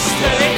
Stay.